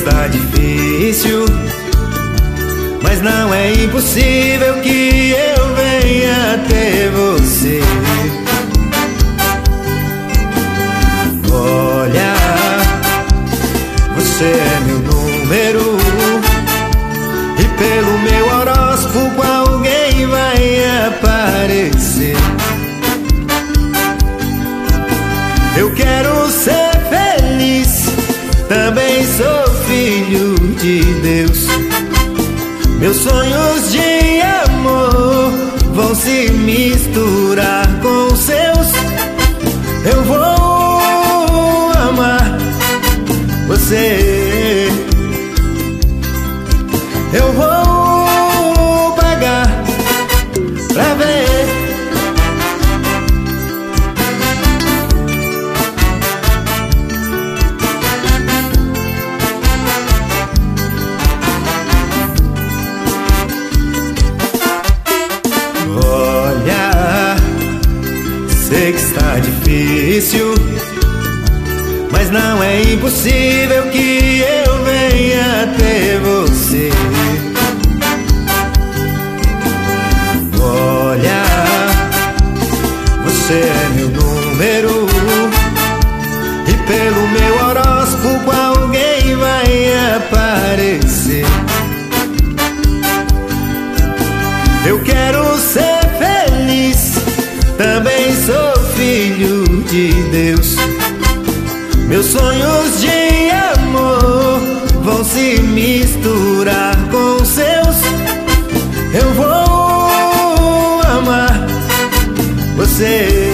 está difícil, mas não é impossível que eu venha até você. Olha, você é meu número, e pelo meu horóscopo alguém vai aparecer. Eu quero ser também sou filho de Deus. Meus sonhos de amor vão se misturar com os seus. Eu vou amar você. Eu vou sei que está difícil, mas não é impossível que eu venha até você. Olha, você é meu número, e pelo meu também sou filho de Deus. Meus sonhos de amor vão se misturar com seus. Eu vou amar você.